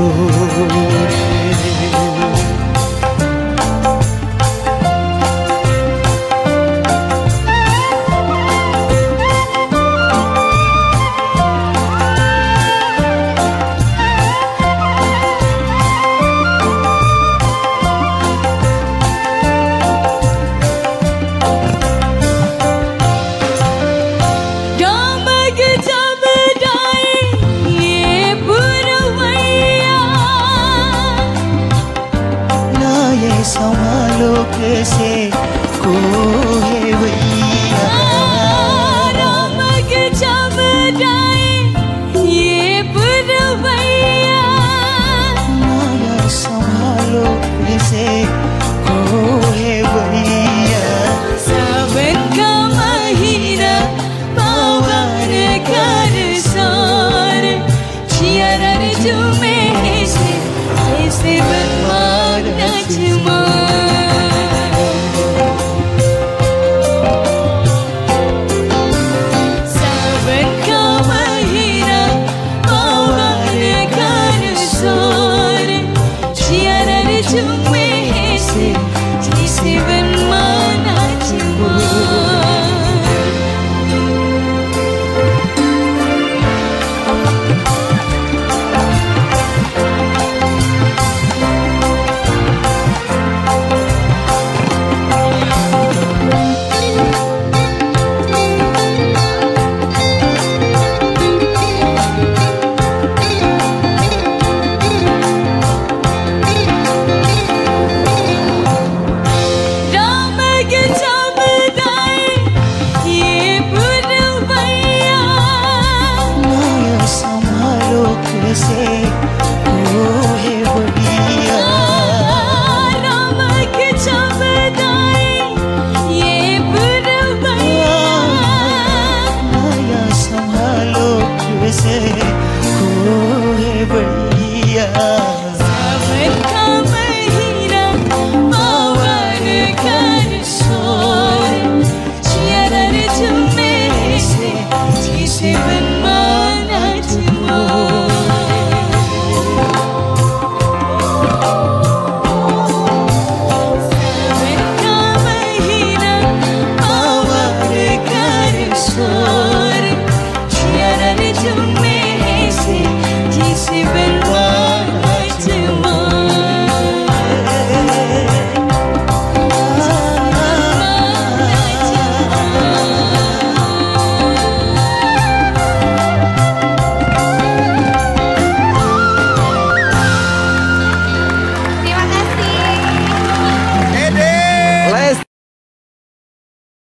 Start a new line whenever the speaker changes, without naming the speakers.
को 孤
Disney, Disney
से कोई भैया